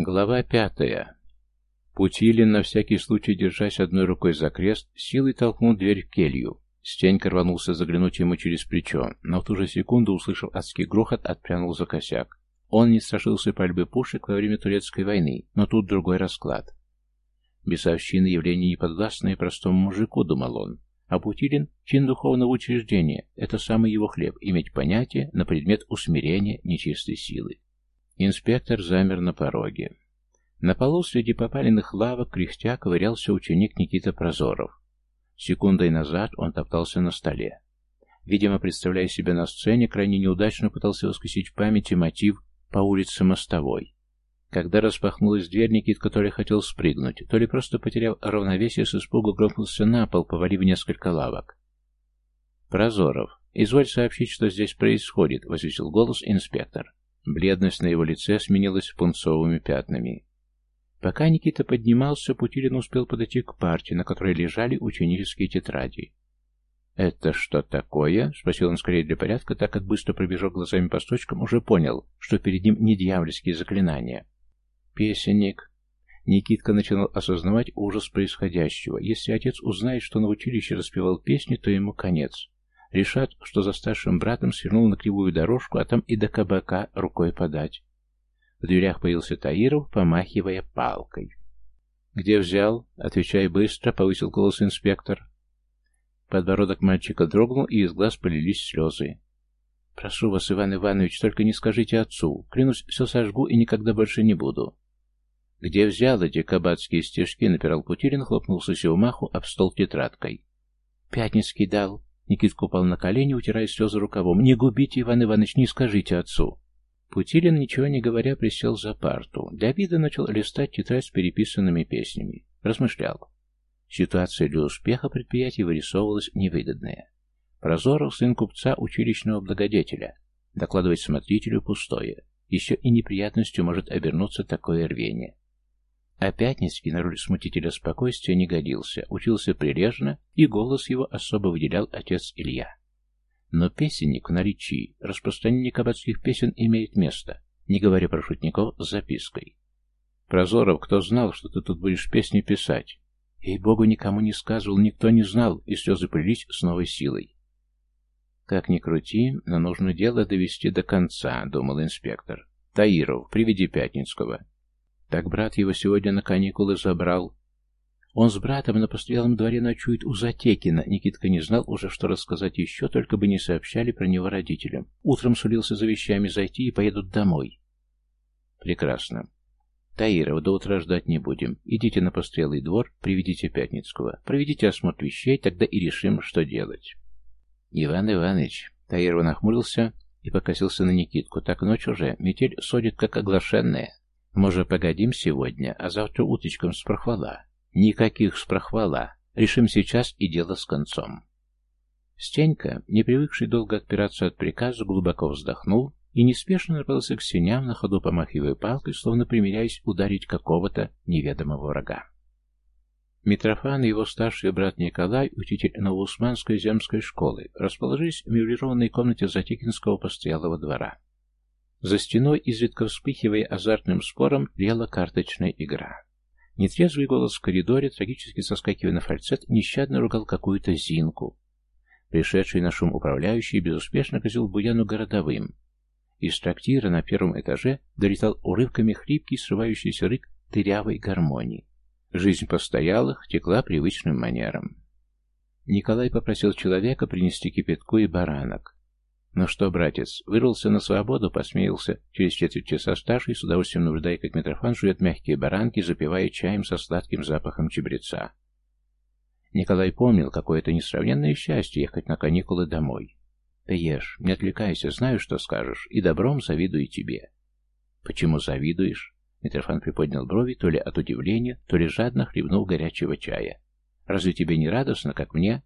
Глава пятая. Путилин, на всякий случай держась одной рукой за крест, силой толкнул дверь в келью. Стенька рванулся заглянуть ему через плечо, но в ту же секунду, услышав адский грохот, отпрянул за косяк. Он не страшился пальбы пушек во время Турецкой войны, но тут другой расклад. Бесовщина явление неподвластное простому мужику, думал он. А Путилин — чин духовного учреждения, это самый его хлеб, иметь понятие на предмет усмирения нечистой силы. Инспектор замер на пороге. На полу среди попаленных лавок кряхтя ковырялся ученик Никита Прозоров. Секундой назад он топтался на столе. Видимо, представляя себя на сцене, крайне неудачно пытался воскресить в памяти мотив по улице Мостовой. Когда распахнулась дверь, Никитка то ли хотел спрыгнуть, то ли просто потеряв равновесие, с испугу грохнулся на пол, повалив несколько лавок. «Прозоров, изволь сообщить, что здесь происходит», — возвестил голос инспектор. Бледность на его лице сменилась пунцовыми пятнами. Пока Никита поднимался, Путилин успел подойти к парте, на которой лежали ученические тетради. «Это что такое?» — спросил он скорее для порядка, так как быстро пробежал глазами по строчкам, уже понял, что перед ним не дьявольские заклинания. «Песенник». Никитка начинал осознавать ужас происходящего. Если отец узнает, что на училище распевал песни, то ему конец. Решат, что за старшим братом свернул на кривую дорожку, а там и до кабака рукой подать. В дверях появился Таиров, помахивая палкой. «Где взял?» «Отвечай быстро», — повысил голос инспектор. Подбородок мальчика дрогнул, и из глаз полились слезы. «Прошу вас, Иван Иванович, только не скажите отцу. Клянусь, все сожгу и никогда больше не буду». «Где взял эти кабацкие стежки?» — напирал Путилин, хлопнулся Сеумаху об стол тетрадкой. «Пятницкий дал», Никитка упал на колени, утирая слезы рукавом. «Не губите, Иван Иванович, не скажите отцу!» Путилин, ничего не говоря, присел за парту. Для вида начал листать тетрадь с переписанными песнями. Размышлял. Ситуация для успеха предприятия вырисовывалась невыгодная. Прозоров, сын купца, училищного благодетеля. Докладывать смотрителю пустое. Еще и неприятностью может обернуться такое рвение. А Пятницкий на роль смутителя спокойствия не годился, учился прилежно, и голос его особо выделял отец Илья. Но песенник в наличии, распространение кабацких песен имеет место, не говоря про шутников с запиской. «Прозоров, кто знал, что ты тут будешь песни писать?» Ей-богу, никому не сказывал, никто не знал, и слезы прились с новой силой. «Как ни крути, но нужно дело довести до конца», — думал инспектор. «Таиров, приведи Пятницкого». Так брат его сегодня на каникулы забрал. Он с братом на постоялом дворе ночует у Затекина. Никитка не знал уже, что рассказать еще, только бы не сообщали про него родителям. Утром сулился за вещами зайти и поедут домой. Прекрасно. Таиров, до утра ждать не будем. Идите на постоялый двор, приведите Пятницкого. Проведите осмотр вещей, тогда и решим, что делать. Иван Иванович. Таиров нахмурился и покосился на Никитку. Так ночь уже, метель содит, как оглашенная. Может, погодим сегодня, а завтра уточком с прохвала. Никаких с прохвала. Решим сейчас и дело с концом. Стенька, не привыкший долго отпираться от приказа, глубоко вздохнул и неспешно направился к синям, на ходу помахивая палкой, словно примиряясь ударить какого-то неведомого врага. Митрофан и его старший брат Николай, учитель Новоусманской земской школы, расположились в меблированной комнате Затекинского постоялого двора. За стеной, изредка вспыхивая азартным спором, рела карточная игра. Нетрезвый голос в коридоре, трагически соскакивая на фальцет, нещадно ругал какую-то Зинку. Пришедший на шум управляющий безуспешно грозил Буяну городовым. Из трактира на первом этаже долетал урывками хлипкий, срывающийся рык тырявой гармонии. Жизнь постоялых текла привычным манером. Николай попросил человека принести кипятку и баранок. «Ну что, братец, вырвался на свободу?» — посмеялся через четверть часа старший, с удовольствием наблюдая, как Митрофан жует мягкие баранки, запивая чаем со сладким запахом чебреца. Николай помнил, какое это несравненное счастье ехать на каникулы домой. «Ты ешь, не отвлекайся, знаю, что скажешь, и добром завидую тебе». «Почему завидуешь?» Митрофан приподнял брови то ли от удивления, то ли жадно хлебнул горячего чая. «Разве тебе не радостно, как мне?»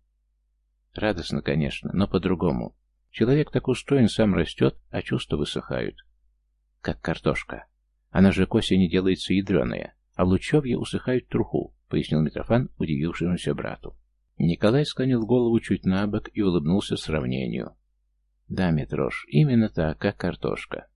«Радостно, конечно, но по-другому. Человек так устроен, сам растет, а чувства высыхают. Как картошка. Она же к осени делается ядреная, а в лучевье усыхают труху, пояснил Митрофан удивившемуся брату. Николай склонил голову чуть на бок и улыбнулся сравнению. Да, Митрош, именно так, как картошка.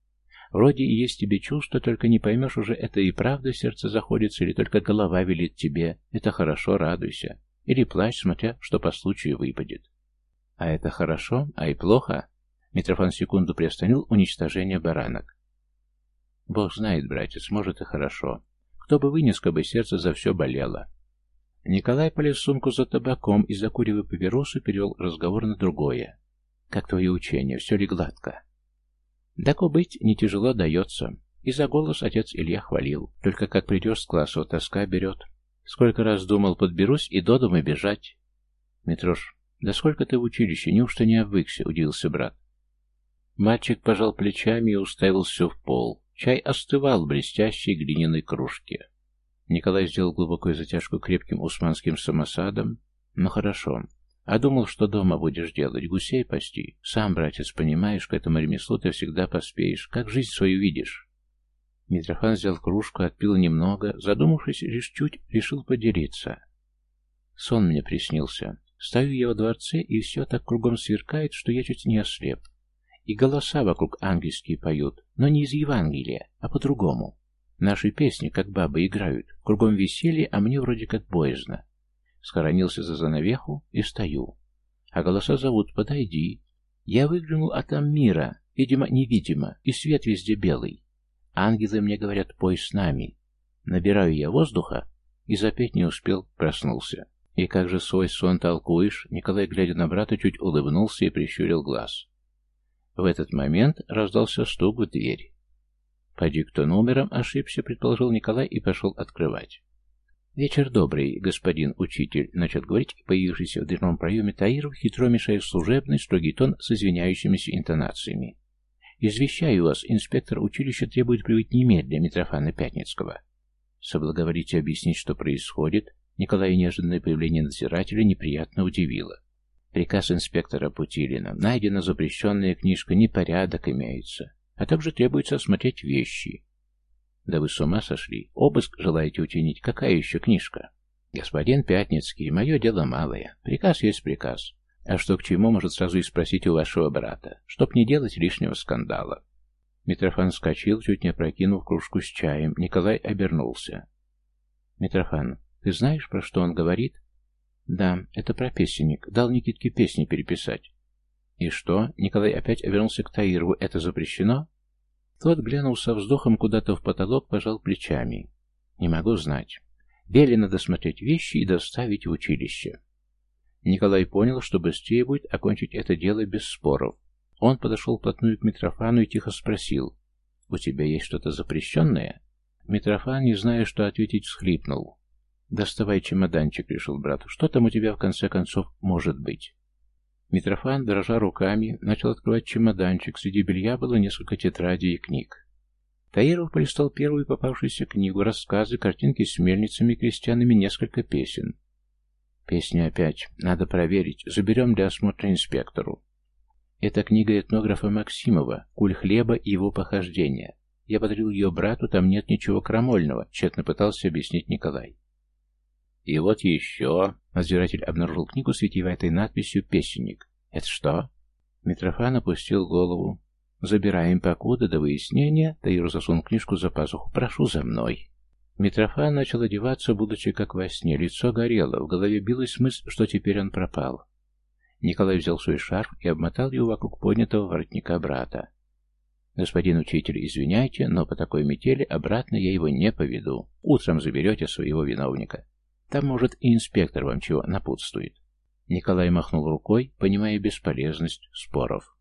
Вроде и есть тебе чувство, только не поймешь уже, это и правда сердце заходится, или только голова велит тебе. Это хорошо, радуйся. Или плачь, смотря, что по случаю выпадет. А это хорошо, а и плохо. Митрофан секунду приостановил уничтожение баранок. Бог знает, братец, может и хорошо. Кто бы вынес, бы сердце за все болело. Николай полез в сумку за табаком и, закуривая папиросу, перевел разговор на другое. «Как твое учение? Все ли гладко?» «Так убыть не тяжело дается». И за голос отец Илья хвалил. Только как придешь с класса, тоска берет. Сколько раз думал, подберусь и до дома бежать. Митрош, да сколько ты в училище, неужто не обвыкся, удивился брат. Мальчик пожал плечами и уставился в пол. Чай остывал в блестящей глиняной кружке. Николай сделал глубокую затяжку крепким усманским самосадом. Ну хорошо. А думал, что дома будешь делать, гусей пасти. Сам, братец, понимаешь, к этому ремеслу ты всегда поспеешь. Как жизнь свою видишь? Митрофан взял кружку, отпил немного, задумавшись лишь чуть, решил поделиться. Сон мне приснился. Стою я во дворце, и все так кругом сверкает, что я чуть не ослеп. И голоса вокруг ангельские поют, но не из Евангелия, а по-другому. Наши песни, как бабы, играют. Кругом веселье, а мне вроде как боязно. Схоронился за занавеху и стою. А голоса зовут «Подойди». Я выглянул, а там мира, видимо, невидимо, и свет везде белый. Ангелы мне говорят «Пой с нами». Набираю я воздуха, и запеть не успел, проснулся. И как же свой сон толкуешь? Николай, глядя на брата, чуть улыбнулся и прищурил глаз. В этот момент раздался стук в дверь. «Поди, кто номером ошибся», — предположил Николай и пошел открывать. «Вечер добрый, господин учитель», — начал говорить появившийся в дверном проеме Таиров, хитро мешая служебный, строгий тон с извиняющимися интонациями. «Извещаю вас, инспектор училища требует привыть немедля Митрофана Пятницкого». Соблаговорите объяснить, что происходит, Николая неожиданное появление надзирателя неприятно удивило. Приказ инспектора Путилина. Найдена запрещенная книжка, непорядок имеется. А также требуется осмотреть вещи. Да вы с ума сошли. Обыск желаете учинить. Какая еще книжка? Господин Пятницкий, мое дело малое. Приказ есть приказ. А что к чему, может сразу и спросить у вашего брата, чтоб не делать лишнего скандала. Митрофан вскочил, чуть не опрокинув кружку с чаем. Николай обернулся. «Митрофан, ты знаешь, про что он говорит?» «Да, это про песенник. Дал Никитке песни переписать. «И что?» Николай опять обернулся к Таирову. «Это запрещено?» Тот глянул со вздохом куда-то в потолок, пожал плечами. «Не могу знать. Велено досмотреть вещи и доставить в училище». Николай понял, что быстрее будет окончить это дело без споров. Он подошел вплотную к Митрофану и тихо спросил. «У тебя есть что-то запрещенное?» Митрофан, не зная, что ответить, всхлипнул. «Доставай чемоданчик», — решил брат. «Что там у тебя, в конце концов, может быть?» Митрофан, дрожа руками, начал открывать чемоданчик. Среди белья было несколько тетрадей и книг. Таиров полистал первую попавшуюся книгу, рассказы, картинки с мельницами и крестьянами, несколько песен. Песни опять. Надо проверить. Заберем для осмотра инспектору. Это книга этнографа Максимова «Куль хлеба и его похождения». Я подарил ее брату, там нет ничего крамольного, тщетно пытался объяснить Николай. И вот еще... Надзиратель обнаружил книгу с витиеватой надписью «Песенник». «Это что?» Митрофан опустил голову. «Забираем покуда до выяснения». Таиру засунул книжку за пазуху. «Прошу за мной». Митрофан начал одеваться, будучи как во сне. Лицо горело, в голове билась мысль, что теперь он пропал. Николай взял свой шарф и обмотал его вокруг поднятого воротника брата. «Господин учитель, извиняйте, но по такой метели обратно я его не поведу. Утром заберете своего виновника». Там, может, и инспектор вам чего напутствует. Николай махнул рукой, понимая бесполезность споров.